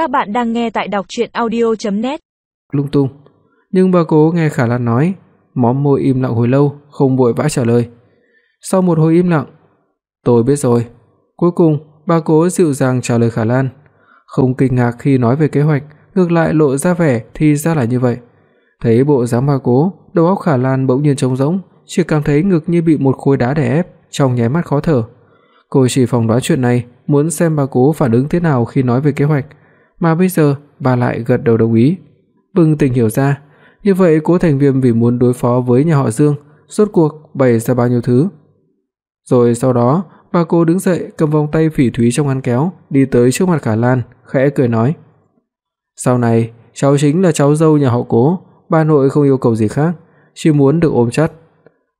Các bạn đang nghe tại đọc audio net Lung tung, nhưng bà Cố nghe Khả Lan nói, móm môi im lặng hồi lâu, không vội vã trả lời. Sau một hồi im lặng, "Tôi biết rồi." Cuối cùng, bà Cố dịu dàng trả lời Khả Lan, không kinh ngạc khi nói về kế hoạch, ngược lại lộ ra vẻ thì ra là như vậy. Thấy bộ dáng bà Cố, đầu óc Khả Lan bỗng nhiên trống rỗng, chỉ cảm thấy ngực như bị một khối đá đè ép, trong nháy mắt khó thở. Cô chỉ phòng đoán chuyện này, muốn xem bà Cố phản ứng thế nào khi nói về kế hoạch, mà bây giờ bà lại gật đầu đồng ý. Bừng tỉnh hiểu ra, như vậy Cố Thành Viêm vì muốn đối phó với nhà họ Dương, rốt cuộc bày ra bao nhiêu thứ. Rồi sau đó, bà cô đứng dậy cầm vòng tay phỉ thúy trong ngăn kéo, đi tới trước mặt Khả Lan, khẽ cười nói: "Sau này, cháu chính là cháu dâu nhà họ Cố, bà nội không yêu cầu gì khác, chỉ muốn được ôm chặt."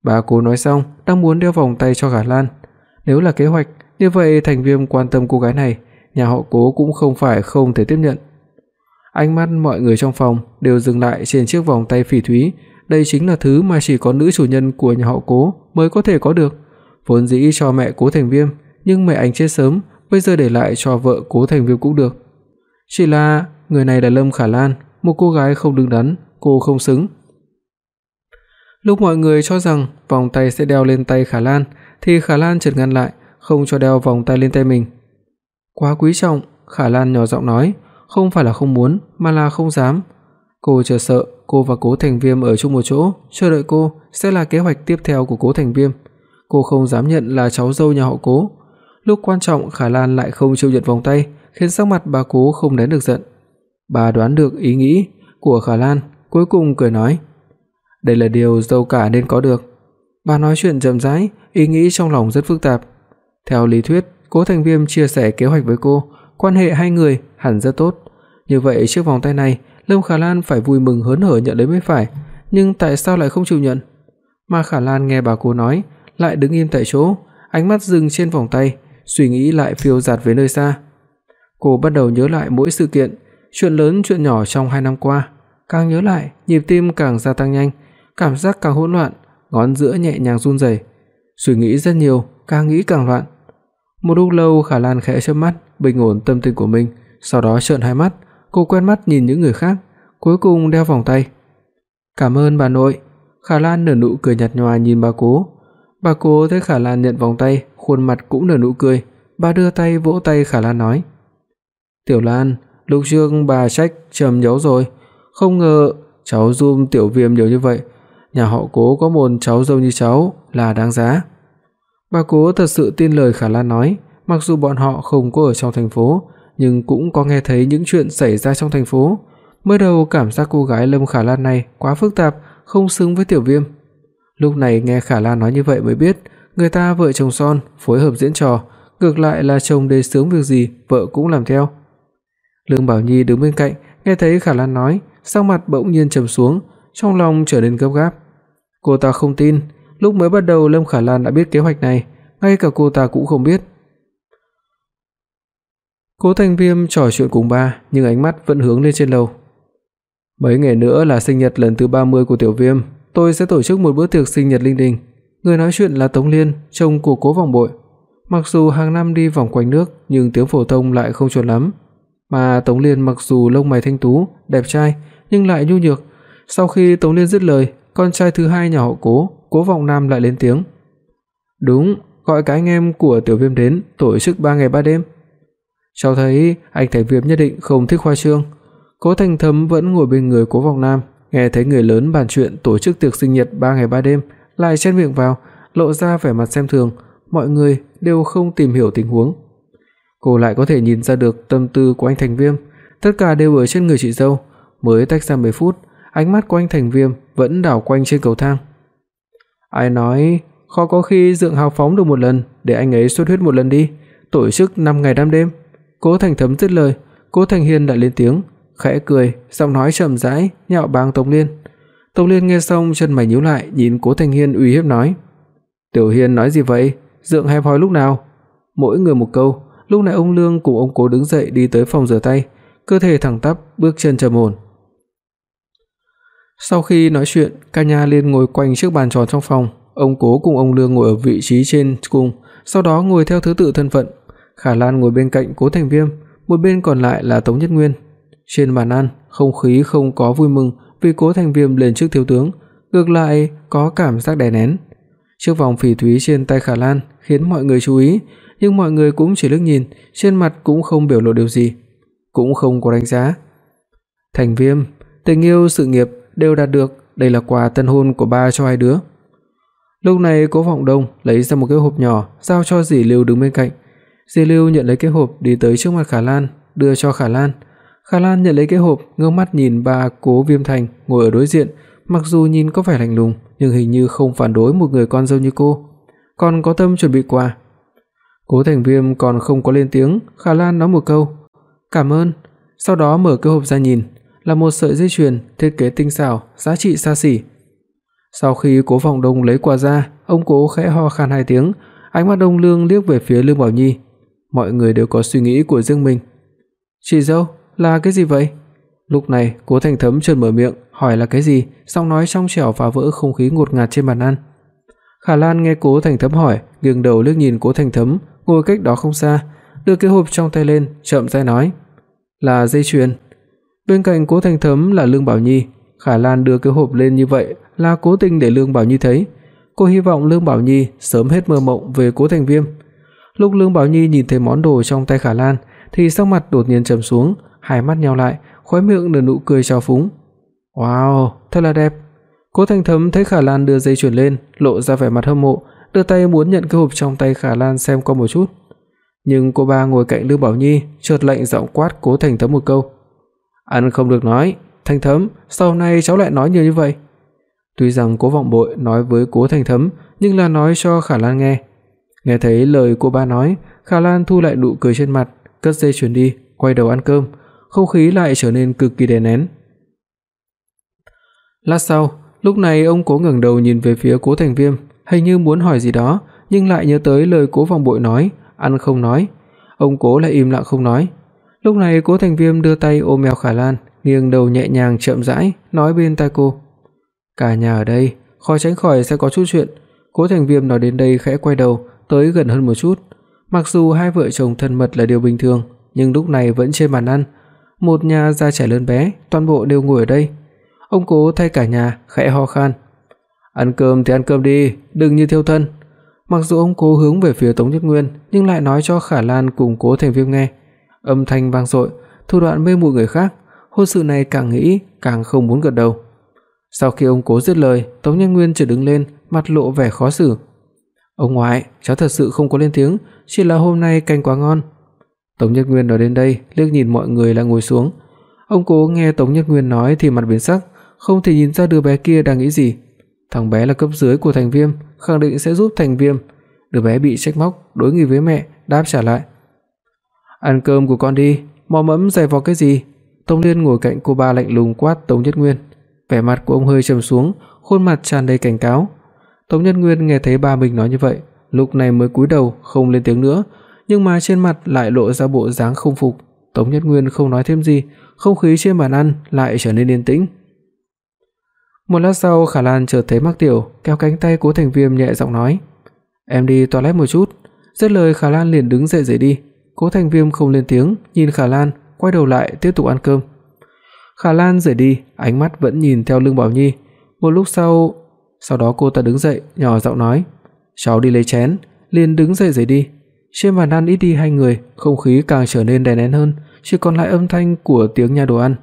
Bà cô nói xong, đang muốn đeo vòng tay cho Khả Lan. Nếu là kế hoạch, như vậy Thành Viêm quan tâm cô gái này, nhà họ Cố cũng không phải không thể tiếp nhận. Ánh mắt mọi người trong phòng đều dừng lại trên chiếc vòng tay phỉ thúy, đây chính là thứ mà chỉ có nữ chủ nhân của nhà họ Cố mới có thể có được. Vốn dĩ cho mẹ Cố Thành Viêm, nhưng mẹ anh chết sớm, bây giờ để lại cho vợ Cố Thành Viêm cũng được. Chỉ là người này là Lâm Khả Lan, một cô gái không đứng đắn, cô không xứng. Lúc mọi người cho rằng vòng tay sẽ đeo lên tay Khả Lan, thì Khả Lan chợt ngăn lại, không cho đeo vòng tay lên tay mình. Quá quý trọng, Khả Lan nhỏ giọng nói, không phải là không muốn, mà là không dám. Cô chờ sợ cô và Cố Thành Viêm ở chung một chỗ, chờ đợi cô sẽ là kế hoạch tiếp theo của Cố Thành Viêm. Cô không dám nhận là cháu dâu nhà họ Cố. Lúc quan trọng Khả Lan lại không chịu nhận vòng tay, khiến sắc mặt bà Cố không nén được giận. Bà đoán được ý nghĩ của Khả Lan, cuối cùng cười nói: "Đây là điều dâu cả nên có được." Bà nói chuyện chậm rãi, ý nghĩ trong lòng rất phức tạp. Theo lý thuyết, Cố Thành Viêm chia sẻ kế hoạch với cô, quan hệ hai người hẳn rất tốt. Như vậy chiếc vòng tay này, Lâm Khả Lan phải vui mừng hớn hở nhận lấy mới phải, nhưng tại sao lại không chịu nhận? Mà Khả Lan nghe bà cô nói, lại đứng im tại chỗ, ánh mắt dừng trên vòng tay, suy nghĩ lại phiêu dạt về nơi xa. Cô bắt đầu nhớ lại mỗi sự kiện, chuyện lớn chuyện nhỏ trong hai năm qua, càng nhớ lại, nhịp tim càng gia tăng nhanh, cảm giác càng hỗn loạn, ngón giữa nhẹ nhàng run rẩy. Suy nghĩ rất nhiều, càng nghĩ càng loạn. Một lúc lâu Khả Lan khẽ chớp mắt, bình ổn tâm tình của mình, sau đó trợn hai mắt, cô quen mắt nhìn những người khác, cuối cùng đeo vòng tay. "Cảm ơn bà nội." Khả Lan nở nụ cười nhạt nhòa nhìn bà Cố. Bà Cố thấy Khả Lan nhận vòng tay, khuôn mặt cũng nở nụ cười, bà đưa tay vỗ tay Khả Lan nói: "Tiểu Lan, lúc trước bà trách trầm giấu rồi, không ngờ cháu giúp Tiểu Viêm nhiều như vậy, nhà họ Cố có một cháu dâu như cháu là đáng giá." Bà Cố thật sự tin lời Khả Lan nói, mặc dù bọn họ không có ở trong thành phố, nhưng cũng có nghe thấy những chuyện xảy ra trong thành phố. Mới đầu cảm giác cô gái Lâm Khả Lan này quá phức tạp, không xứng với Tiểu Viêm. Lúc này nghe Khả Lan nói như vậy mới biết, người ta vợ chồng son phối hợp diễn trò, ngược lại là chồng đề sướng việc gì, vợ cũng làm theo. Lương Bảo Nhi đứng bên cạnh, nghe thấy Khả Lan nói, sắc mặt bỗng nhiên trầm xuống, trong lòng trở nên gấp gáp. Cô ta không tin, lúc mới bắt đầu Lâm Khả Lan đã biết kế hoạch này, ngay cả cô ta cũng không biết. Cố Thành Viêm trò chuyện cùng ba, nhưng ánh mắt vẫn hướng lên trên lầu. Mấy ngày nữa là sinh nhật lần thứ 30 của Tiểu Viêm, tôi sẽ tổ chức một bữa tiệc sinh nhật linh đình. Người nói chuyện là Tống Liên, chồng của Cố Vòng Bội. Mặc dù hàng năm đi vòng quanh nước, nhưng tiếng phổ thông lại không chuẩn lắm. Mà Tống Liên mặc dù lông mày thanh tú, đẹp trai, nhưng lại nhu nhược. Sau khi Tống Liên dứt lời, con trai thứ hai nhà họ Cố, Cố Vọng Nam lại lên tiếng. "Đúng, gọi cái anh em của Tiểu Viêm đến, tổ chức 3 ngày 3 đêm." Cháu thấy anh Thành Viêm nhất định không thích khoa trương. Cố Thành Thấm vẫn ngồi bên người Cố Vọng Nam, nghe thấy người lớn bàn chuyện tổ chức tiệc sinh nhật 3 ngày 3 đêm, lại chen miệng vào, lộ ra vẻ mặt xem thường, mọi người đều không tìm hiểu tình huống. Cô lại có thể nhìn ra được tâm tư của anh Thành Viêm, tất cả đều ở trên người chị dâu, mới tách ra 10 phút, ánh mắt của anh Thành Viêm vẫn đảo quanh trên cầu thang. Ai nói khó có khi dựng hào phóng được một lần, để anh ấy xuất huyết một lần đi, tổ chức 5 ngày 5 đêm. Cố Thành Thấm dứt lời, Cố Thành Hiên lại lên tiếng, khẽ cười, giọng nói chậm rãi, nhạo báng Tống Liên. Tống Liên nghe xong chân mày nhíu lại, nhìn Cố Thành Hiên uy hiếp nói: "Tiểu Hiên nói gì vậy? Dượng hẹp hòi lúc nào?" Mỗi người một câu, lúc này ông Lương cùng ông Cố đứng dậy đi tới phòng rửa tay, cơ thể thẳng tắp, bước chân trầm ổn. Sau khi nói chuyện, cả nhà liền ngồi quanh chiếc bàn tròn trong phòng, ông Cố cùng ông Lương ngồi ở vị trí trên cùng, sau đó ngồi theo thứ tự thân phận. Khả Lan ngồi bên cạnh Cố Thành Viêm, một bên còn lại là Tống Nhất Nguyên. Trên bàn ăn, không khí không có vui mừng vì Cố Thành Viêm lên chức thiếu tướng, ngược lại có cảm giác đè nén. Chiếc vòng phỉ thúy trên tay Khả Lan khiến mọi người chú ý, nhưng mọi người cũng chỉ liếc nhìn, trên mặt cũng không biểu lộ điều gì, cũng không có đánh giá. Thành Viêm, tình yêu, sự nghiệp đều đạt được, đây là quà tân hôn của ba cho hai đứa. Lúc này Cố Vọng Đông lấy ra một cái hộp nhỏ, giao cho Dĩ Lưu đứng bên cạnh. Dĩ Lưu nhận lấy cái hộp đi tới trước mặt Khả Lan, đưa cho Khả Lan. Khả Lan nhận lấy cái hộp, ngước mắt nhìn ba Cố Viêm Thành ngồi ở đối diện, mặc dù nhìn có vẻ lạnh lùng, nhưng hình như không phản đối một người con dâu như cô, còn có tâm chuẩn bị quà. Cố Thành Viêm còn không có lên tiếng, Khả Lan nói một câu, "Cảm ơn." Sau đó mở cái hộp ra nhìn, là một sợi dây chuyền thiết kế tinh xảo, giá trị xa xỉ. Sau khi Cố Vọng Đông lấy quà ra, ông Cố khẽ ho khan hai tiếng, ánh mắt Đông Lương liếc về phía Lương Bảo Nhi. Mọi người đều có suy nghĩ của riêng mình. "Chị dâu, là cái gì vậy?" Lúc này, Cố Thành Thấm chợt mở miệng, hỏi là cái gì, xong nói trong trẻo phá vỡ không khí ngột ngạt trên bàn ăn. Khả Lan nghe Cố Thành Thấm hỏi, nghiêng đầu liếc nhìn Cố Thành Thấm, ngồi cách đó không xa, đưa cái hộp trong tay lên, chậm rãi nói: "Là dây chuyền." Bên cạnh Cố Thành Thấm là Lương Bảo Nhi, Khả Lan đưa cái hộp lên như vậy là cố tình để Lương Bảo Nhi thấy. Cô hy vọng Lương Bảo Nhi sớm hết mơ mộng về Cố Thành Viêm. Lúc Lương Bảo Nhi nhìn thấy món đồ trong tay Khả Lan thì sắc mặt đột nhiên trầm xuống, hai mắt nheo lại, khóe miệng nở nụ cười trào phúng. "Wow, thật là đẹp." Cố Thành Thấm thấy Khả Lan đưa dây chuyền lên, lộ ra vẻ mặt hâm mộ, đưa tay muốn nhận cái hộp trong tay Khả Lan xem qua một chút. Nhưng cô ba ngồi cạnh Lương Bảo Nhi, chợt lạnh giọng quát Cố Thành Thấm một câu. "Ăn không được nói, Thành Thấm, sau này cháu lại nói nhiều như vậy?" Tuy rằng Cố Vọng Bội nói với Cố Thành Thấm, nhưng là nói cho Khả Lan nghe. Nghe thấy lời cô ba nói, Khả Lan thu lại nụ cười trên mặt, cất dây chuyền đi, quay đầu ăn cơm, không khí lại trở nên cực kỳ đè nén. Lát sau, lúc này ông Cố ngẩng đầu nhìn về phía Cố Thành Viêm, hình như muốn hỏi gì đó, nhưng lại nhớ tới lời Cố Vọng Bội nói, ăn không nói. Ông Cố lại im lặng không nói. Lúc này Cố Thành Viêm đưa tay ôm eo Khả Lan, nghiêng đầu nhẹ nhàng chậm rãi nói bên tai cô: "Cả nhà ở đây, khó tránh khỏi sẽ có chút chuyện." Cố Thành Viêm nói đến đây khẽ quay đầu, tới gần hơn một chút. Mặc dù hai vợ chồng thân mật là điều bình thường, nhưng lúc này vẫn trên bàn ăn, một nhà già trẻ lớn bé, toàn bộ đều ngồi ở đây. Ông Cố thay cả nhà khẽ ho khan. "Ăn cơm thì ăn cơm đi, đừng như thiêu thân." Mặc dù ông Cố hướng về phía Tống Nhất Nguyên, nhưng lại nói cho Khả Lan cùng Cố Thành Viêm nghe. Âm thanh vang dội, thủ đoạn mê muội người khác, hôn sự này càng nghĩ càng không muốn gật đầu. Sau khi ông Cố dứt lời, Tống Nhân Nguyên chợt đứng lên, mặt lộ vẻ khó xử. "Ông ngoại, cháu thật sự không có lên tiếng, chỉ là hôm nay canh quá ngon." Tống Nhất Nguyên nói đến đây, liếc nhìn mọi người đang ngồi xuống. Ông Cố nghe Tống Nhất Nguyên nói thì mặt biến sắc, không thể nhìn ra đứa bé kia đang nghĩ gì. Thằng bé là cấp dưới của Thành Viêm, khẳng định sẽ giúp Thành Viêm. Đứa bé bị trách móc, đối nghịch với mẹ, đáp trả lại. "Ăn cơm của con đi, mò mẫm giày vò cái gì?" Tống Liên ngồi cạnh cô ba lạnh lùng quát Tống Nhất Nguyên. Vẻ mặt của ông hơi trầm xuống, khuôn mặt tràn đầy cảnh cáo. Tống Nhất Nguyên nghe thấy ba mình nói như vậy, lúc này mới cúi đầu không lên tiếng nữa, nhưng mà trên mặt lại lộ ra bộ dáng không phục. Tống Nhất Nguyên không nói thêm gì, không khí trên bàn ăn lại trở nên yên tĩnh. Một lát sau, Khả Lan chợt thấy Mạc Tiểu kéo cánh tay Cố Thành Viêm nhẹ giọng nói: "Em đi toilet một chút." Dứt lời Khả Lan liền đứng dậy rời đi. Cố Thành Viêm không lên tiếng, nhìn Khả Lan, quay đầu lại tiếp tục ăn cơm. Khả Lan rời đi, ánh mắt vẫn nhìn theo lưng Bảo Nhi. Một lúc sau, sau đó cô ta đứng dậy, nhỏ giọng nói: "Cháu đi lấy chén." Liền đứng dậy rời đi. Trên bàn ăn ít đi hai người, không khí càng trở nên đè nén hơn, chỉ còn lại âm thanh của tiếng nhai đồ ăn.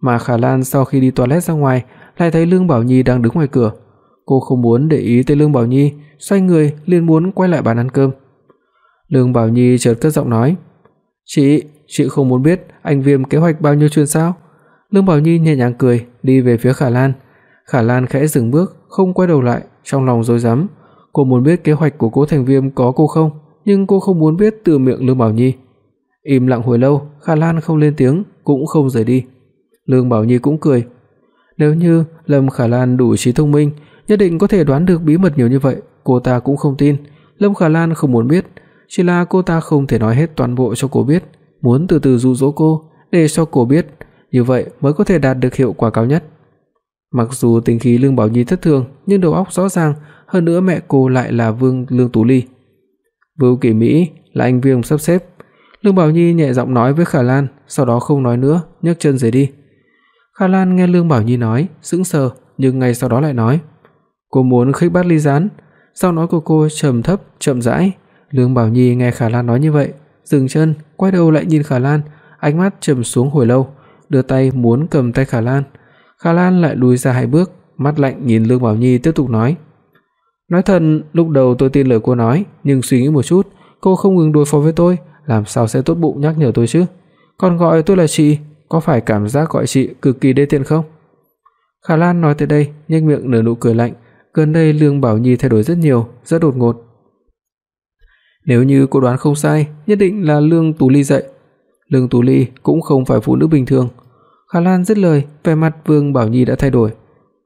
Mà Khả Lan sau khi đi toilet ra ngoài, lại thấy Lương Bảo Nhi đang đứng ngoài cửa. Cô không muốn để ý tới Lương Bảo Nhi, xoay người liền muốn quay lại bàn ăn cơm. Lương Bảo Nhi chợt cất giọng nói: "Chị, chị không muốn biết anh Viêm kế hoạch bao nhiêu chuyện sao?" Lương Bảo Nhi nhẹ nhàng cười, đi về phía Khả Lan. Khả Lan khẽ dừng bước, không quay đầu lại, trong lòng rối rắm. Cô muốn biết kế hoạch của Cố Thành Viêm có cô không, nhưng cô không muốn biết từ miệng Lương Bảo Nhi. Im lặng hồi lâu, Khả Lan không lên tiếng, cũng không rời đi. Lương Bảo Nhi cũng cười. Nếu như Lâm Khả Lan đủ trí thông minh, nhất định có thể đoán được bí mật nhiều như vậy, cô ta cũng không tin. Lâm Khả Lan không muốn biết, chỉ là cô ta không thể nói hết toàn bộ cho cô biết, muốn từ từ dụ dỗ cô để cho cô biết, như vậy mới có thể đạt được hiệu quả cao nhất. Mặc dù tính khí Lương Bảo Nhi thất thường, nhưng đầu óc rõ ràng, hơn nữa mẹ cô lại là Vương Lương Tú Ly. Vưu Kỳ Mỹ là anh Viêm sắp xếp, Lương Bảo Nhi nhẹ giọng nói với Khả Lan, sau đó không nói nữa, nhấc chân rời đi. Khả Lan nghe Lương Bảo Nhi nói, sững sờ, nhưng ngay sau đó lại nói: "Cô muốn khích bát ly gián?" sau nói của cô trầm thấp, chậm rãi. Lương Bảo Nhi nghe Khả Lan nói như vậy, dừng chân, quay đầu lại nhìn Khả Lan, ánh mắt trầm xuống hồi lâu, đưa tay muốn cầm tay Khả Lan. Khả Lan lại lùi ra hai bước, mắt lạnh nhìn Lương Bảo Nhi tiếp tục nói: "Nói thật, lúc đầu tôi tin lời cô nói, nhưng suy nghĩ một chút, cô không ngừng đối phó với tôi, làm sao sẽ tốt bụng nhắc nhở tôi chứ? Còn gọi tôi là chị, có phải cảm giác gọi chị cực kỳ đê tiện không?" Khả Lan nói tới đây, nhếch miệng nở nụ cười lạnh, gần đây Lương Bảo Nhi thay đổi rất nhiều, rất đột ngột. Nếu như cô đoán không sai, nhất định là Lương Tú Ly dạy. Lương Tú Ly cũng không phải phụ nữ bình thường. Khả Lan dứt lời, vẻ mặt Vương Bảo Nhi đã thay đổi.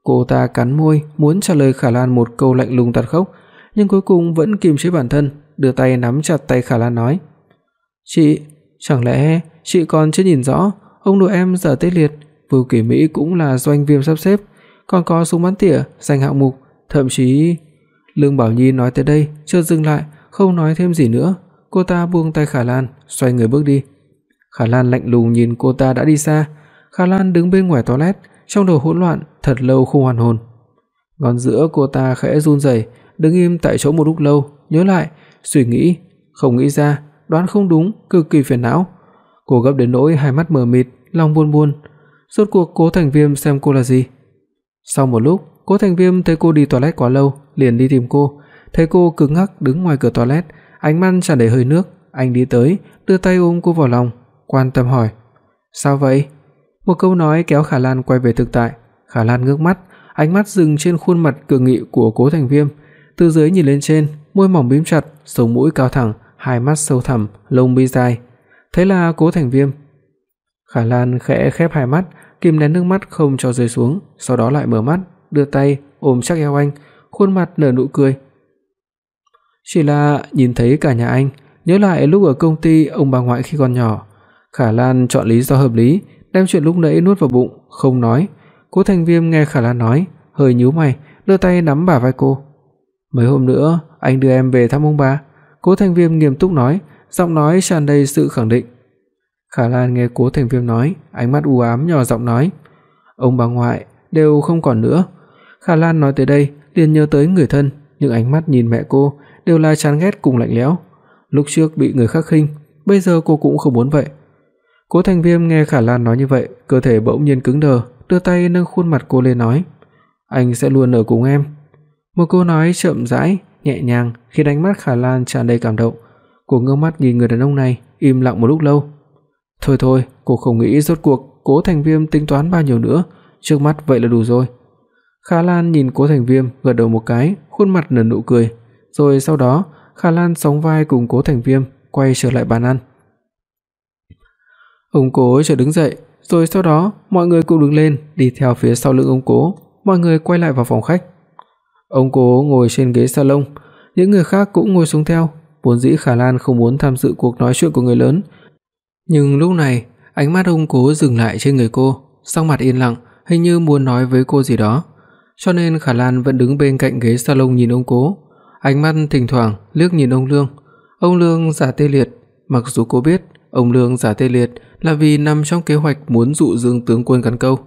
Cô ta cắn môi, muốn trả lời Khả Lan một câu lạnh lùng tàn khốc, nhưng cuối cùng vẫn kiềm chế bản thân, đưa tay nắm chặt tay Khả Lan nói: "Chị, chẳng lẽ chị còn chưa nhìn rõ, ông nội em giờ tê liệt, Vưu Kỳ Mỹ cũng là doanh viêm sắp xếp, còn có súng bắn tỉa, danh hạng mục, thậm chí..." Lương Bảo Nhi nói tới đây, chợt dừng lại, không nói thêm gì nữa, cô ta buông tay Khả Lan, xoay người bước đi. Khả Lan lạnh lùng nhìn cô ta đã đi xa, Khả Lan đứng bên ngoài toilet, trong đầu hỗn loạn, thật lâu không hoàn hồn. Ngón giữa cô ta khẽ run rẩy, đứng im tại chỗ một lúc lâu, nhớ lại, suy nghĩ, không nghĩ ra, đoán không đúng, cực kỳ phiền não. Cô gấp đến nỗi hai mắt mờ mịt, lòng buồn buồn. Rốt cuộc Cố Thành Viêm xem cô là gì? Sau một lúc, Cố Thành Viêm thấy cô đi toilet quá lâu, liền đi tìm cô, thấy cô cứng ngắc đứng ngoài cửa toilet, ánh mắt tràn đầy hơi nước, anh đi tới, đưa tay ôm cô vào lòng, quan tâm hỏi: "Sao vậy?" Một câu nói kéo Khả Lan quay về thực tại. Khả Lan ngước mắt, ánh mắt dừng trên khuôn mặt cường nghị của Cố Thành Viêm, từ dưới nhìn lên trên, môi mỏng mím chặt, sống mũi cao thẳng, hai mắt sâu thẳm, lông mi dài. Thế là Cố Thành Viêm. Khả Lan khẽ khép hai mắt, kìm nén nước mắt không cho rơi xuống, sau đó lại mở mắt, đưa tay ôm chắc eo anh, khuôn mặt nở nụ cười. Chỉ là nhìn thấy cả nhà anh, nhớ lại lúc ở công ty ông bà ngoại khi còn nhỏ, Khả Lan chọn lý do hợp lý, đem chuyện lúc nãy nuốt vào bụng, không nói. Cố Thành Viêm nghe Khả Lan nói, hơi nhíu mày, đưa tay nắm bả vai cô. "Mấy hôm nữa anh đưa em về thăm ông bà." Cố Thành Viêm nghiêm túc nói, giọng nói tràn đầy sự khẳng định. Khả Lan nghe Cố Thành Viêm nói, ánh mắt u ám nhỏ giọng nói, "Ông bà ngoại đều không còn nữa." Khả Lan nói tới đây, liền nhớ tới người thân, nhưng ánh mắt nhìn mẹ cô đều là chán ghét cùng lạnh lẽo. Lúc trước bị người khác khinh, bây giờ cô cũng không muốn vậy. Cố Thành Viêm nghe Khả Lan nói như vậy, cơ thể bỗng nhiên cứng đờ, đưa tay nâng khuôn mặt cô lên nói: "Anh sẽ luôn ở cùng em." Một câu nói chậm rãi, nhẹ nhàng khiến ánh mắt Khả Lan tràn đầy cảm động. Cô ngước mắt nhìn người đàn ông này, im lặng một lúc lâu. Thôi thôi, cô không nghĩ rốt cuộc Cố Thành Viêm tính toán bao nhiêu nữa, trước mắt vậy là đủ rồi. Khả Lan nhìn Cố Thành Viêm gật đầu một cái, khuôn mặt nở nụ cười, rồi sau đó, Khả Lan sóng vai cùng Cố Thành Viêm quay trở lại bàn ăn. Ông Cố chợt đứng dậy, rồi sau đó mọi người cùng đứng lên, đi theo phía sau lưng ông Cố, mọi người quay lại vào phòng khách. Ông Cố ngồi trên ghế salon, những người khác cũng ngồi xuống theo, vốn dĩ Khả Lan không muốn tham dự cuộc nói chuyện của người lớn, nhưng lúc này, ánh mắt ông Cố dừng lại trên người cô, sắc mặt yên lặng, hình như muốn nói với cô gì đó. Cho nên Khả Lan vẫn đứng bên cạnh ghế salon nhìn ông Cố, ánh mắt thỉnh thoảng liếc nhìn ông Lương. Ông Lương giả tê liệt, mặc dù cô biết ông Lương giả tê liệt là vì nằm trong kế hoạch muốn dụ Dương tướng quân cắn câu,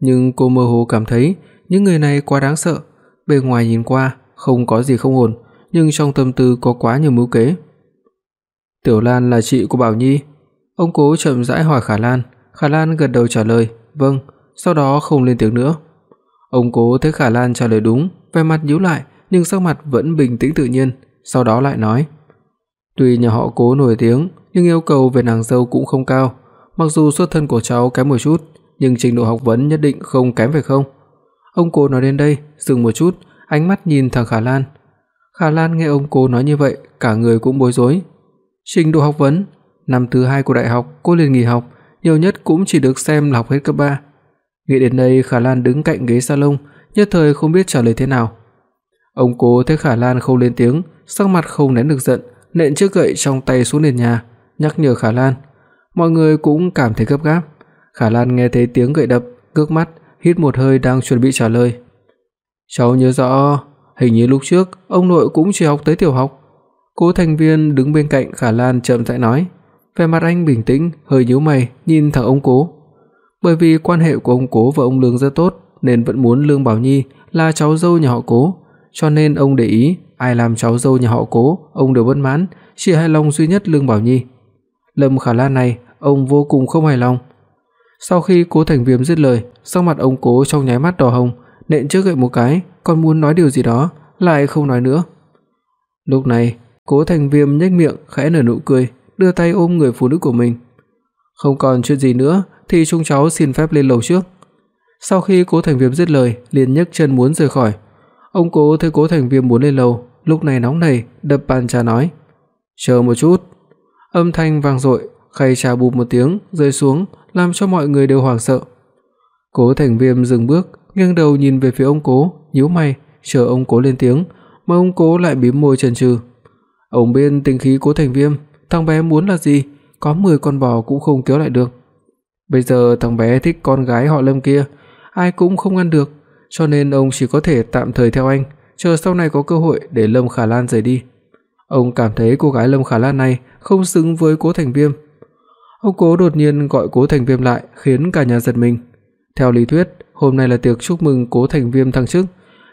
nhưng cô mơ hồ cảm thấy những người này quá đáng sợ, bề ngoài nhìn qua không có gì không ổn, nhưng trong tâm tư có quá nhiều mưu kế. Tiểu Lan là chị của Bảo Nhi. Ông Cố chậm rãi hỏi Khả Lan, Khả Lan gật đầu trả lời, "Vâng." Sau đó không lên tiếng nữa. Ông Cố thấy Khả Lan trả lời đúng, vẻ mặt nhíu lại, nhưng sắc mặt vẫn bình tĩnh tự nhiên, sau đó lại nói: "Tuy nhà họ Cố nổi tiếng, nhưng yêu cầu về nàng dâu cũng không cao, mặc dù xuất thân của cháu kém một chút, nhưng trình độ học vấn nhất định không kém phải không?" Ông Cố nói đến đây, dừng một chút, ánh mắt nhìn thẳng Khả Lan. Khả Lan nghe ông Cố nói như vậy, cả người cũng bối rối. Trình độ học vấn, năm thứ hai của đại học cô liền nghỉ học, nhiều nhất cũng chỉ được xem là học hết cấp 3. Nghĩ đến đây, Khả Lan đứng cạnh ghế salon, nhất thời không biết trả lời thế nào. Ông Cố thấy Khả Lan không lên tiếng, sắc mặt không nén được giận, nện chiếc gậy trong tay xuống nền nhà, nhắc nhở Khả Lan. Mọi người cũng cảm thấy gấp gáp. Khả Lan nghe thấy tiếng gậy đập, ngước mắt, hít một hơi đang chuẩn bị trả lời. "Cháu nhớ rõ, hình như lúc trước ông nội cũng chỉ học tới tiểu học." Cố Thành Viên đứng bên cạnh Khả Lan chậm rãi nói, Vẻ mặt anh bình tĩnh, hơi nhíu mày nhìn thẳng ông Cố. Bởi vì quan hệ của ông Cố và ông Lương rất tốt, nên vẫn muốn Lương Bảo Nhi là cháu dâu nhà họ Cố, cho nên ông để ý ai làm cháu dâu nhà họ Cố, ông đều bất mãn, chỉ hài lòng duy nhất Lương Bảo Nhi. Lâm Khả Lan này, ông vô cùng không hài lòng. Sau khi Cố Thành Viêm dứt lời, sắc mặt ông Cố trong nháy mắt đỏ hồng, nện trước gậy một cái, còn muốn nói điều gì đó, lại không nói nữa. Lúc này, Cố Thành Viêm nhếch miệng khẽ nở nụ cười, đưa tay ôm người phụ nữ của mình. Không còn chuyện gì nữa thì chúng cháu xin phép lên lầu trước. Sau khi Cố Thành Viêm dứt lời, liền nhấc chân muốn rời khỏi. Ông Cố thấy Cố Thành Viêm muốn lên lầu, lúc này nóng nảy, đập bàn trà nói: "Chờ một chút." Âm thanh vang dội, khay trà bụp một tiếng rơi xuống, làm cho mọi người đều hoảng sợ. Cố Thành Viêm dừng bước, nghiêng đầu nhìn về phía ông Cố, nhíu mày, chờ ông Cố lên tiếng, mà ông Cố lại bĩm môi chần chừ. Ông biết tính khí Cố Thành Viêm, thằng bé muốn là gì, có 10 con bò cũng không kéo lại được. Bây giờ thằng bé thích con gái họ Lâm kia, ai cũng không ngăn được, cho nên ông chỉ có thể tạm thời theo anh, chờ sau này có cơ hội để Lâm Khả Lan rời đi. Ông cảm thấy cô gái Lâm Khả Lan này không xứng với Cố Thành Viêm. Ông Cố đột nhiên gọi Cố Thành Viêm lại, khiến cả nhà giật mình. Theo lý thuyết, hôm nay là tiệc chúc mừng Cố Thành Viêm thăng chức,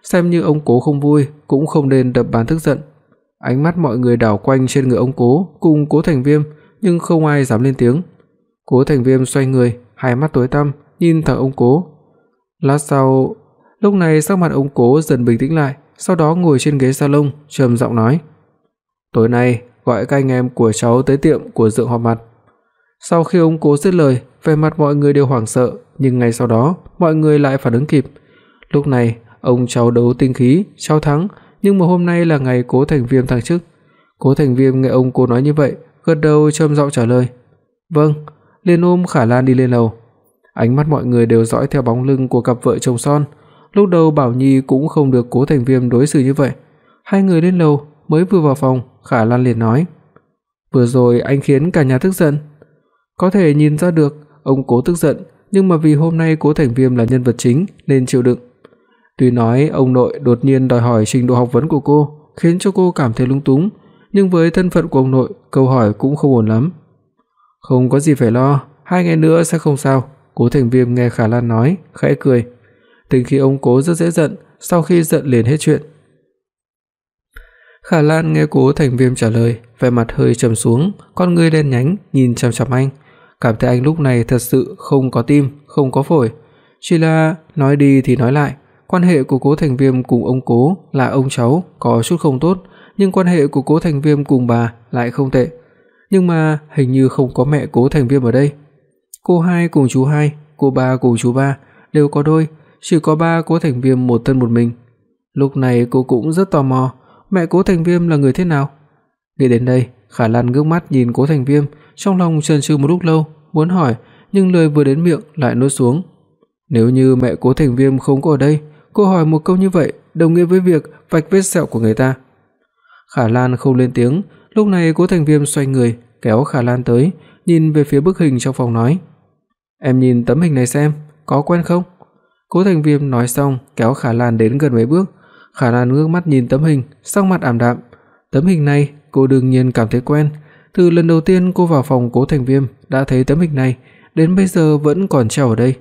xem như ông Cố không vui cũng không nên đập bàn tức giận. Ánh mắt mọi người đảo quanh trên người ông Cố cùng Cố Thành Viêm, nhưng không ai dám lên tiếng. Cố Thành Viêm xoay người, hai mắt tối tăm nhìn thẳng ông Cố. Lát sau, lúc này sắc mặt ông Cố dần bình tĩnh lại, sau đó ngồi trên ghế salon, trầm giọng nói: "Tối nay gọi các anh em của cháu tới tiệm của Dượng họp mặt." Sau khi ông Cố dứt lời, vẻ mặt mọi người đều hoảng sợ, nhưng ngay sau đó, mọi người lại phản ứng kịp. Lúc này, ông cháu đấu tinh khí, cháu thắng, nhưng mà hôm nay là ngày Cố Thành Viêm thăng chức. Cố Thành Viêm nghe ông Cố nói như vậy, gật đầu trầm giọng trả lời. "Vâng." liền ôm Khả Lan đi lên lầu. Ánh mắt mọi người đều dõi theo bóng lưng của cặp vợ chồng son. Lúc đầu Bảo Nhi cũng không được Cố Thành Viêm đối xử như vậy. Hai người lên lầu, mới vừa vào phòng, Khả Lan liền nói: "Vừa rồi anh khiến cả nhà tức giận." Có thể nhìn ra được, ông Cố tức giận, nhưng mà vì hôm nay Cố Thành Viêm là nhân vật chính nên chịu đựng. Tuy nói ông nội đột nhiên đòi hỏi trình độ học vấn của cô, khiến cho cô cảm thấy lung túng, nhưng với thân phận của ông nội, câu hỏi cũng không ổn lắm. Không có gì phải lo, hai ngày nữa sẽ không sao." Cố Thành Viêm nghe Khả Lan nói, khẽ cười. Tính khi ông Cố rất dễ giận, sau khi giận liền hết chuyện. Khả Lan nghe Cố Thành Viêm trả lời, vẻ mặt hơi trầm xuống, con ngươi đen nhánh nhìn chằm chằm anh, cảm thấy anh lúc này thật sự không có tim, không có phổi, chỉ là nói đi thì nói lại, quan hệ của Cố Thành Viêm cùng ông Cố là ông cháu có chút không tốt, nhưng quan hệ của Cố Thành Viêm cùng bà lại không tệ nhưng mà hình như không có mẹ Cố Thành Viêm ở đây. Cô hai cùng chú hai, cô ba cùng chú ba đều có đôi, chỉ có ba Cố Thành Viêm một thân một mình. Lúc này cô cũng rất tò mò, mẹ Cố Thành Viêm là người thế nào? Nghĩ đến đây, Khả Lan ngước mắt nhìn Cố Thành Viêm, trong lòng chần chừ một lúc lâu, muốn hỏi, nhưng lời vừa đến miệng lại nuốt xuống. Nếu như mẹ Cố Thành Viêm không có ở đây, cô hỏi một câu như vậy đồng nghĩa với việc vạch vết sẹo của người ta. Khả Lan không lên tiếng, Lúc này Cố Thành Viêm xoay người, kéo Khả Lan tới, nhìn về phía bức hình trong phòng nói: "Em nhìn tấm hình này xem, có quen không?" Cố Thành Viêm nói xong, kéo Khả Lan đến gần mấy bước. Khả Lan ngước mắt nhìn tấm hình, sắc mặt ảm đạm. Tấm hình này, cô đương nhiên cảm thấy quen, từ lần đầu tiên cô vào phòng Cố Thành Viêm đã thấy tấm hình này, đến bây giờ vẫn còn treo ở đây.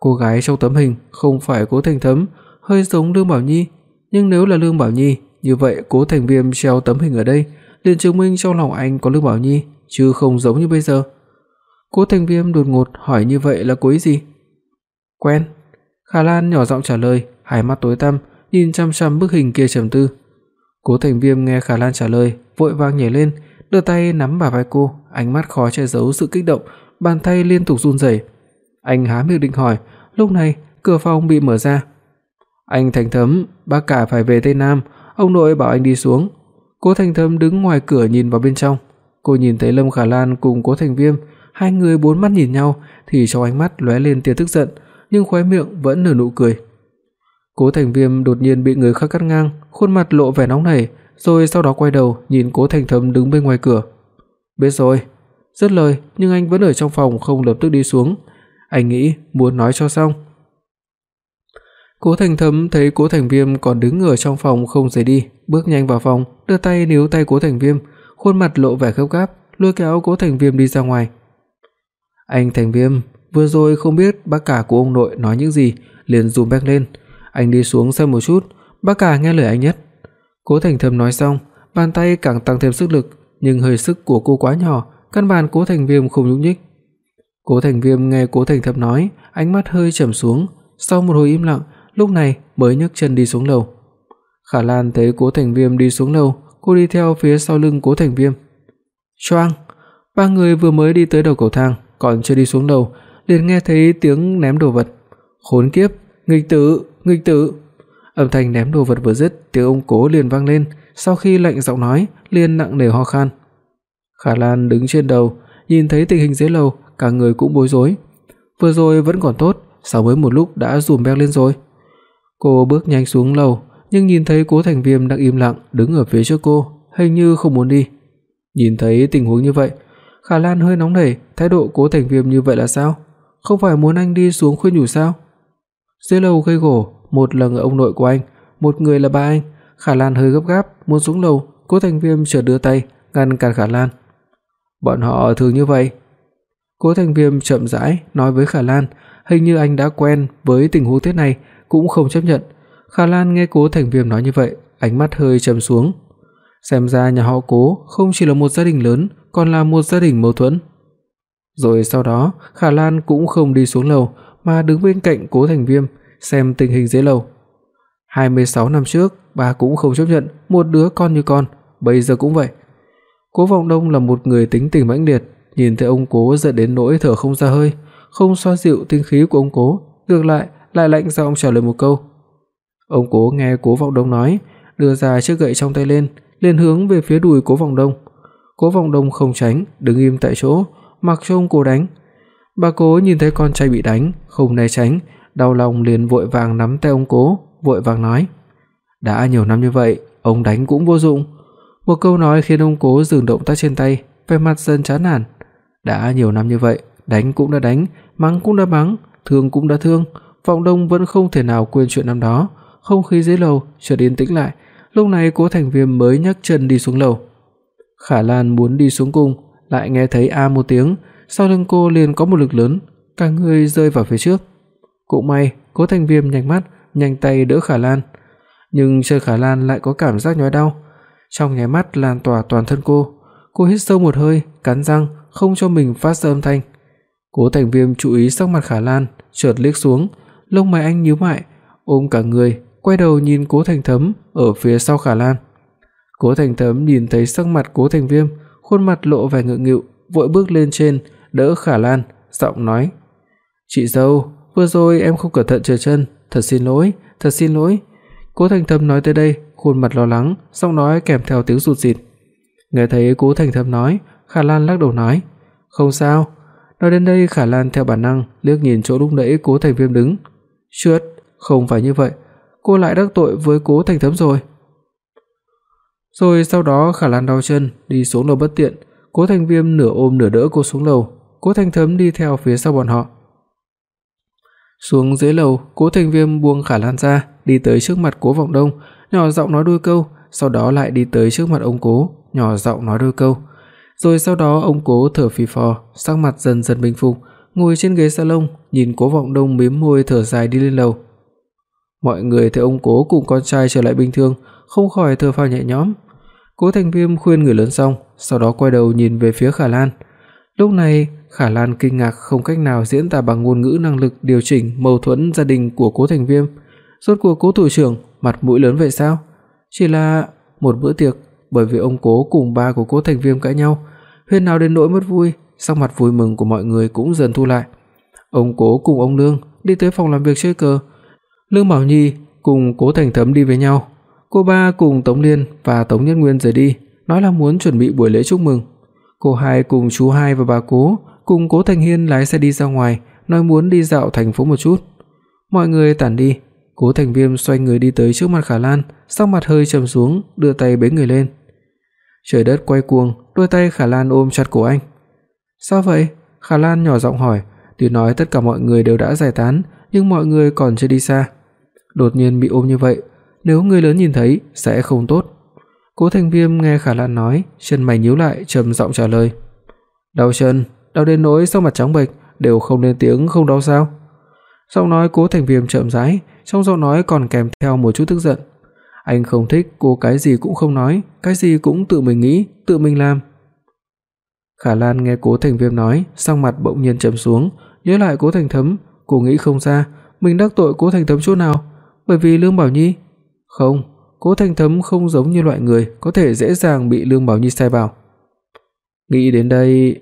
Cô gái trong tấm hình không phải Cố Thành Thấm, hơi giống Lương Bảo Nhi, nhưng nếu là Lương Bảo Nhi, như vậy Cố Thành Viêm treo tấm hình ở đây liền chứng minh trong lòng anh có Lương Bảo Nhi, chứ không giống như bây giờ. Cố Thành Viêm đột ngột hỏi như vậy là cố ý gì? Quen. Khả Lan nhỏ giọng trả lời, hai mắt tối tăm nhìn chăm chăm bức hình kia trầm tư. Cố Thành Viêm nghe Khả Lan trả lời, vội vàng nhảy lên, đưa tay nắm bả vai cô, ánh mắt khó che giấu sự kích động, bàn tay liên tục run rẩy. Anh há miệng định hỏi, lúc này cửa phòng bị mở ra. Anh Thành Thấm, bác cả phải về Tây Nam, ông nội bảo anh đi xuống, Cố Thành Thấm đứng ngoài cửa nhìn vào bên trong, cô nhìn thấy Lâm Khả Lan cùng Cố Thành Viêm, hai người bốn mắt nhìn nhau thì trong ánh mắt lóe lên tia tức giận, nhưng khóe miệng vẫn nở nụ cười. Cố Thành Viêm đột nhiên bị người khác cắt ngang, khuôn mặt lộ vẻ nóng nảy, rồi sau đó quay đầu nhìn Cố Thành Thâm đứng bên ngoài cửa. "Biết rồi." Dứt lời, nhưng anh vẫn ở trong phòng không lập tức đi xuống. Anh nghĩ muốn nói cho xong. Cố Thành Thấm thấy Cố Thành Viêm còn đứng ở trong phòng không rời đi, bước nhanh vào phòng, đưa tay níu tay Cố Thành Viêm, khuôn mặt lộ vẻ gấp gáp, lôi kéo Cố Thành Viêm đi ra ngoài. "Anh Thành Viêm, vừa rồi không biết bác cả của ông nội nói những gì, liền zoom back lên. Anh đi xuống xem một chút, bác cả nghe lời anh nhất." Cố Thành Thâm nói xong, bàn tay càng tăng thêm sức lực, nhưng hơi sức của cô quá nhỏ, căn bản Cố Thành Viêm không nhúc nhích. Cố Thành Viêm nghe Cố Thành Thâm nói, ánh mắt hơi trầm xuống, sau một hồi im lặng, lúc này mới nhấc chân đi xuống lầu. Khả Lan thấy Cố Thành Viêm đi xuống lầu, cô đi theo phía sau lưng Cố Thành Viêm. Choang, ba người vừa mới đi tới đầu cầu thang, còn chưa đi xuống lầu, liền nghe thấy tiếng ném đồ vật. Khốn kiếp, nghịch tử, nghịch tử. Âm thanh ném đồ vật vừa dứt, tiếng ông Cố liền vang lên, sau khi lạnh giọng nói, liền nặng nề ho khan. Khả Lan đứng trên đầu, nhìn thấy tình hình dưới lầu, cả người cũng bối rối. Vừa rồi vẫn còn tốt, sao mới một lúc đã rùm beng lên rồi? Cô bước nhanh xuống lầu, nhưng nhìn thấy Cố Thành Viêm đang im lặng đứng ở phía trước cô, hình như không muốn đi. Nhìn thấy tình huống như vậy, Khả Lan hơi nóng nảy, thái độ Cố Thành Viêm như vậy là sao? Không phải muốn anh đi xuống khuyên nhủ sao? Dưới lầu gây gổ, một là người ông nội của anh, một người là ba anh. Khả Lan hơi gấp gáp muốn xuống lầu, Cố Thành Viêm chợt đưa tay ngăn cản Khả Lan. Bọn họ thường như vậy. Cố Thành Viêm chậm rãi nói với Khả Lan, hình như anh đã quen với tình huống thế này, cũng không chấp nhận. Khả Lan nghe Cố Thành Viêm nói như vậy, ánh mắt hơi trầm xuống. Xem ra nhà họ Cố không chỉ là một gia đình lớn, còn là một gia đình mâu thuẫn. Rồi sau đó, Khả Lan cũng không đi xuống lầu mà đứng bên cạnh Cố Thành Viêm xem tình hình dưới lầu. 26 năm trước, bà cũng không chấp nhận một đứa con như con, bây giờ cũng vậy. Cố Vọng Đông là một người tính tình mãnh liệt, nhìn thấy ông Cố giận đến nỗi thở không ra hơi, không xoa dịu tinh khí của ông Cố, ngược lại lại lạnh giọng trả lời một câu. Ông Cố nghe Cố Vọng Đông nói, đưa ra chiếc gậy trong tay lên, liền hướng về phía đùi Cố Vọng Đông. Cố Vọng Đông không tránh, đứng im tại chỗ, mặc cho ông Cố đánh. Bà Cố nhìn thấy con trai bị đánh, không né tránh, đau lòng liền vội vàng nắm tay ông Cố, vội vàng nói: "Đã nhiều năm như vậy, ông đánh cũng vô dụng." Một câu nói khiến ông Cố dừng động tác trên tay, vẻ mặt dần chán nản. Đã nhiều năm như vậy, đánh cũng đã đánh, mắng cũng đã mắng, thương cũng đã thương, Vọng Đông vẫn không thể nào quên chuyện năm đó. Không khí dưới lầu chợt yên tĩnh lại, lúc này Cố Thành Viêm mới nhấc chân đi xuống lầu. Khả Lan muốn đi xuống cùng, lại nghe thấy a một tiếng, sau lưng cô liền có một lực lớn, cả người rơi vào phía trước. Cũng may, Cố Thành Viêm nhanh mắt, nhanh tay đỡ Khả Lan, nhưng chân Khả Lan lại có cảm giác nhói đau, trong nháy mắt lan tỏa toàn thân cô. Cô hít sâu một hơi, cắn răng không cho mình phát ra âm thanh. Cố Thành Viêm chú ý sắc mặt Khả Lan, chợt liếc xuống, lông mày anh nhíu lại, ôm cả người, quay đầu nhìn Cố Thành Thấm ở phía sau Khả Lan. Cố Thành Thấm nhìn thấy sắc mặt Cố Thành Viêm, khuôn mặt lộ vẻ ngượng nghịu, vội bước lên trên đỡ Khả Lan, giọng nói: "Chị dâu, vừa rồi em không cẩn thận trượt chân, thật xin lỗi, thật xin lỗi." Cố Thành Thấm nói tới đây, khuôn mặt lo lắng, giọng nói kèm theo tiếng rụt rịt. Nghe thấy Cố Thành Thấm nói, Khả Lan lắc đầu nói: "Không sao." Nói đến đây, Khả Lan theo bản năng liếc nhìn chỗ lúc nãy Cố Thành Viêm đứng. "Trượt, không phải như vậy, cô lại đắc tội với Cố Thành Thấm rồi." Rồi sau đó Khả Lan đau chân, đi xuống lầu bất tiện, Cố Thành Viêm nửa ôm nửa đỡ cô xuống lầu, Cố Thành Thấm đi theo phía sau bọn họ. Xuống dưới lầu, Cố Thành Viêm buông Khả Lan ra, đi tới trước mặt Cố Vọng Đông, nhỏ giọng nói đôi câu, sau đó lại đi tới trước mặt ông Cố, nhỏ giọng nói đôi câu. Rồi sau đó ông Cố thở phì phò, sắc mặt dần dần bình phục, ngồi trên ghế salon, nhìn Cố Vọng Đông mím môi thở dài đi lên lầu. Mọi người thấy ông Cố cùng con trai trở lại bình thường, không khỏi thở phào nhẹ nhõm. Cố Thành Viêm khuyên người lớn xong, sau đó quay đầu nhìn về phía Khả Lan. Lúc này, Khả Lan kinh ngạc không cách nào diễn tả bằng ngôn ngữ năng lực điều chỉnh mâu thuẫn gia đình của Cố Thành Viêm. Rốt cuộc Cố thủ trưởng mặt mũi lớn vậy sao? Chỉ là một bữa tiệc, bởi vì ông Cố cùng ba của Cố Thành Viêm cãi nhau, huyên náo đến nỗi mất vui, sắc mặt vui mừng của mọi người cũng dần thu lại. Ông Cố cùng ông Lương đi tới phòng làm việc chơi cờ. Lương Bảo Nhi cùng Cố Thành Thấm đi với nhau. Cô ba cùng Tống Liên và Tống Nhất Nguyên rời đi, nói là muốn chuẩn bị buổi lễ chúc mừng. Cô hai cùng chú hai và bà Cố cùng Cố Thành Hiên lái xe đi ra ngoài, nói muốn đi dạo thành phố một chút. Mọi người tản đi, Cố Thành Viêm xoay người đi tới trước mặt Khả Lan, sắc mặt hơi trầm xuống, đưa tay bế người lên. Trời đất quay cuồng, đôi tay Khả Lan ôm chặt cổ anh. "Sao vậy?" Khả Lan nhỏ giọng hỏi, tuy nói tất cả mọi người đều đã giải tán, nhưng mọi người còn chưa đi xa. Đột nhiên bị ôm như vậy, nếu người lớn nhìn thấy sẽ không tốt. Cố Thành Viêm nghe Khả Lan nói, chân mày nhíu lại trầm giọng trả lời. Đau chân, đau đến nỗi sắc mặt trắng bệch, đều không lên tiếng không đau sao? Giọng nói Cố Thành Viêm chậm rãi, trong giọng nói còn kèm theo một chút tức giận. Anh không thích cô cái gì cũng không nói, cái gì cũng tự mình nghĩ, tự mình làm. Khả Lan nghe Cố Thành Viêm nói, sắc mặt bỗng nhiên trầm xuống, nhớ lại Cố Thành Thấm, cô nghĩ không ra mình đắc tội Cố Thành Thấm chỗ nào, bởi vì Lương Bảo Nhi? Không, Cố Thành Thấm không giống như loại người có thể dễ dàng bị Lương Bảo Nhi sai bảo. Nghĩ đến đây,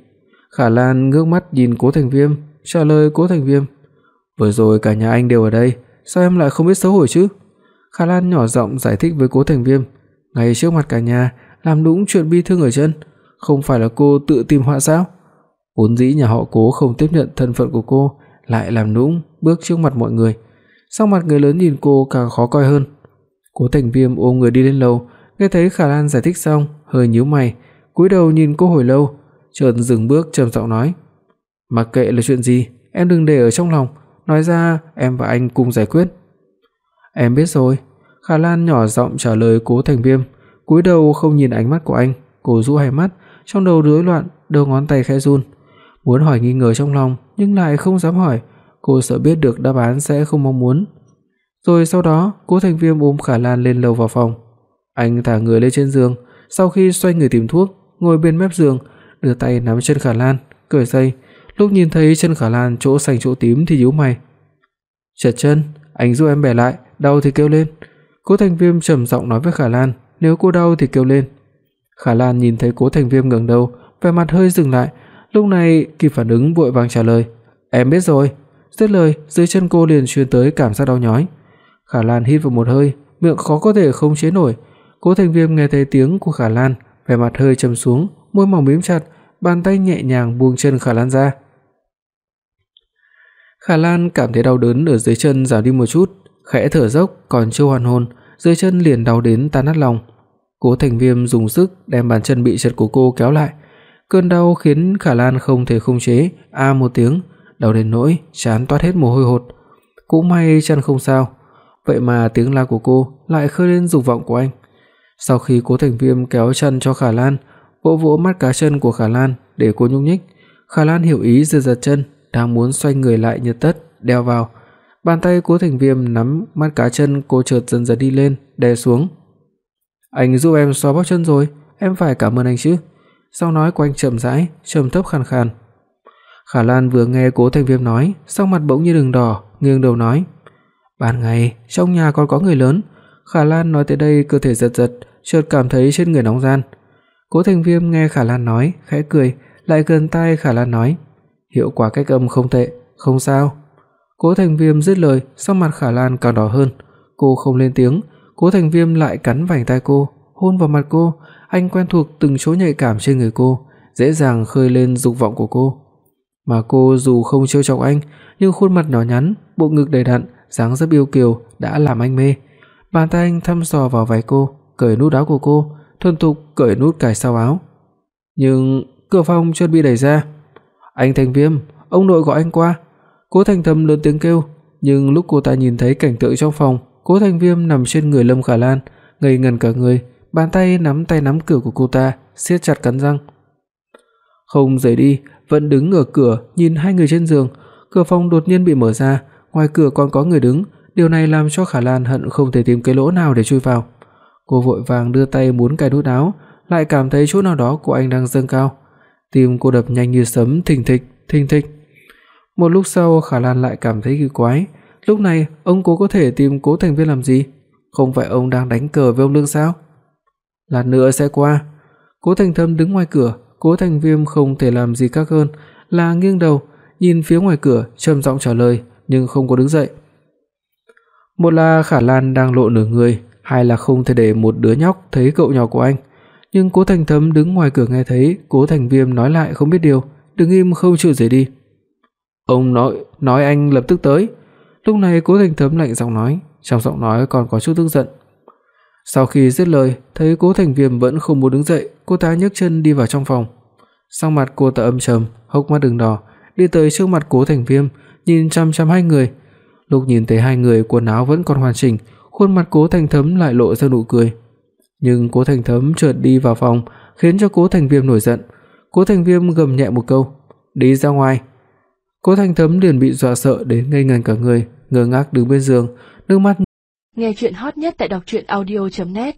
Khả Lan ngước mắt nhìn Cố Thành Viêm, trả lời Cố Thành Viêm, "Vừa rồi cả nhà anh đều ở đây, sao em lại không biết xấu hổ chứ?" Khả Lan nhỏ giọng giải thích với Cố Thành Viêm, ngay trước mặt cả nhà làm đúng chuyện bi thương ở chân, không phải là cô tự tìm họa sao? Vốn dĩ nhà họ Cố không tiếp nhận thân phận của cô, lại làm nũng bước trước mặt mọi người. Sắc mặt người lớn nhìn cô càng khó coi hơn. Cố Thành Viêm ôm người đi lên lầu, nghe thấy Khả Lan giải thích xong, hơi nhíu mày, cúi đầu nhìn cô hồi lâu, chợt dừng bước trầm giọng nói: "Mặc kệ là chuyện gì, em đừng để ở trong lòng, nói ra em và anh cùng giải quyết." "Em biết rồi." Khả Lan nhỏ giọng trả lời Cố Thành Viêm, cúi đầu không nhìn ánh mắt của anh, cô dụ hai mắt, trong đầu rối loạn, đầu ngón tay khẽ run. Muốn hỏi nghi ngờ trong lòng nhưng lại không dám hỏi, cô sợ biết được đáp án sẽ không mong muốn. Rồi sau đó, Cố Thành Viêm ôm Khả Lan lên lầu vào phòng. Anh thả người lên trên giường, sau khi xoay người tìm thuốc, ngồi bên mép giường, đưa tay nắm chân Khả Lan, cởi dây. Lúc nhìn thấy chân Khả Lan chỗ xanh chỗ tím thì nhíu mày. "Trật chân, anh giúp em bẻ lại, đau thì kêu lên." Cố Thành Viêm trầm giọng nói với Khả Lan, "Nếu cô đau thì kêu lên." Khả Lan nhìn thấy Cố Thành Viêm ngẩng đầu, vẻ mặt hơi dừng lại, lúc này kịp phản ứng vội vàng trả lời, "Em biết rồi." Dứt lời, dưới chân cô liền truyền tới cảm giác đau nhói. Khả Lan hít vào một hơi, miệng khó có thể không chế nổi. Cố Thành Viêm nghe thấy tiếng của Khả Lan, vẻ mặt hơi trầm xuống, môi mỏng mím chặt, bàn tay nhẹ nhàng buông chân Khả Lan ra. Khả Lan cảm thấy đau đớn ở dưới chân giảm đi một chút, khẽ thở dốc, còn chưa hoàn hồn, dưới chân liền đau đến tan nát lòng. Cố Thành Viêm dùng sức đem bàn chân bị trật của cô kéo lại. Cơn đau khiến Khả Lan không thể khống chế, a à một tiếng, đau đến nỗi trán toát hết mồ hôi hột. Cũng may chân không sao, vậy mà tiếng la của cô lại khơi lên dục vọng của anh. Sau khi Cố Thành Viêm kéo chân cho Khả Lan, vỗ vỗ mắt cá chân của Khả Lan để cô nhúc nhích, Khả Lan hiểu ý giật giật chân, đang muốn xoay người lại như tất, đeo vào. Bàn tay Cố Thành Viêm nắm mắt cá chân cô chợt dần dần đi lên, đè xuống. "Anh giúp em xoa bóp chân rồi, em phải cảm ơn anh chứ." Sau nói của anh chậm rãi, trầm thấp khàn khàn. Khả Lan vừa nghe Cố Thành Viêm nói, sắc mặt bỗng như đường đỏ, nghiêng đầu nói: "Ban ngày trong nhà còn có người lớn." Khả Lan nói tới đây cơ thể giật giật, chợt cảm thấy trên người nóng ran. Cố Thành Viêm nghe Khả Lan nói, khẽ cười, lại gần tai Khả Lan nói: "Hiệu quả cách âm không tệ, không sao." Cố Thành Viêm dứt lời, sắc mặt Khả Lan càng đỏ hơn. Cô không lên tiếng, Cố Thành Viêm lại cắn vành tai cô, hôn vào mặt cô, anh quen thuộc từng chỗ nhạy cảm trên người cô, dễ dàng khơi lên dục vọng của cô. Mà cô dù không trêu chọc anh, nhưng khuôn mặt nhỏ nhắn, bộ ngực đầy đặn, dáng dấp yêu kiều đã làm anh mê. Bàn tay anh thăm dò vào váy cô, cởi nút áo của cô, thuần thục cởi nút cài sau áo. Nhưng cửa phòng chợt bị đẩy ra. "Anh Thành Viêm, ông nội gọi anh qua." Cố Thành Thâm lớn tiếng kêu, nhưng lúc cô ta nhìn thấy cảnh tượng trong phòng, Cố Thành Viêm nằm trên người Lâm Khả Lan, ngây ngẩn cả người, bàn tay nắm tay nắm cửa của cô ta, siết chặt cắn răng. Không rời đi, vẫn đứng ở cửa nhìn hai người trên giường, cửa phòng đột nhiên bị mở ra, ngoài cửa còn có người đứng, điều này làm cho Khả Lan hận không thể tìm cái lỗ nào để chui vào. Cô vội vàng đưa tay muốn cài nút áo, lại cảm thấy chỗ nào đó của anh đang dâng cao. Tim cô đập nhanh như sấm thình thịch, thình thịch. Một lúc sau Khả Lan lại cảm thấy kỳ quái, lúc này ông cố có thể tìm Cố Thành Viên làm gì? Không phải ông đang đánh cờ với ông Lương sao? Lát nữa sẽ qua. Cố Thành Thâm đứng ngoài cửa, Cố Thành Viêm không thể làm gì khác hơn là nghiêng đầu, nhìn phía ngoài cửa, trầm giọng trả lời nhưng không có đứng dậy. Một là Khả Lan đang lộ nửa người, hai là không thể để một đứa nhóc thấy cậu nhỏ của anh. Nhưng Cố Thành Thâm đứng ngoài cửa nghe thấy Cố Thành Viêm nói lại không biết điều, đứng im không chịu rời đi. Ông nói, nói anh lập tức tới. Lúc này Cố Thành Thâm lạnh giọng nói, trong giọng nói còn có chút tức giận. Sau khi dứt lời, thấy Cố Thành Viêm vẫn không muốn đứng dậy, cô ta nhấc chân đi vào trong phòng. Sắc mặt cô ta âm trầm, hốc mắt đường đỏ, đi tới trước mặt Cố Thành Viêm, nhìn chăm chăm hai người. Lúc nhìn thấy hai người quần áo vẫn còn hoàn chỉnh, khuôn mặt Cố Thành Thấm lại lộ ra nụ cười. Nhưng Cố Thành Thấm chợt đi vào phòng, khiến cho Cố Thành Viêm nổi giận. Cố Thành Viêm gầm nhẹ một câu, "Đi ra ngoài." Cố Thành Thấm liền bị dọa sợ đến ngây ngẩn cả người, ngơ ngác đứng bên giường, nước mắt. Nghe truyện hot nhất tại doctruyenaudio.net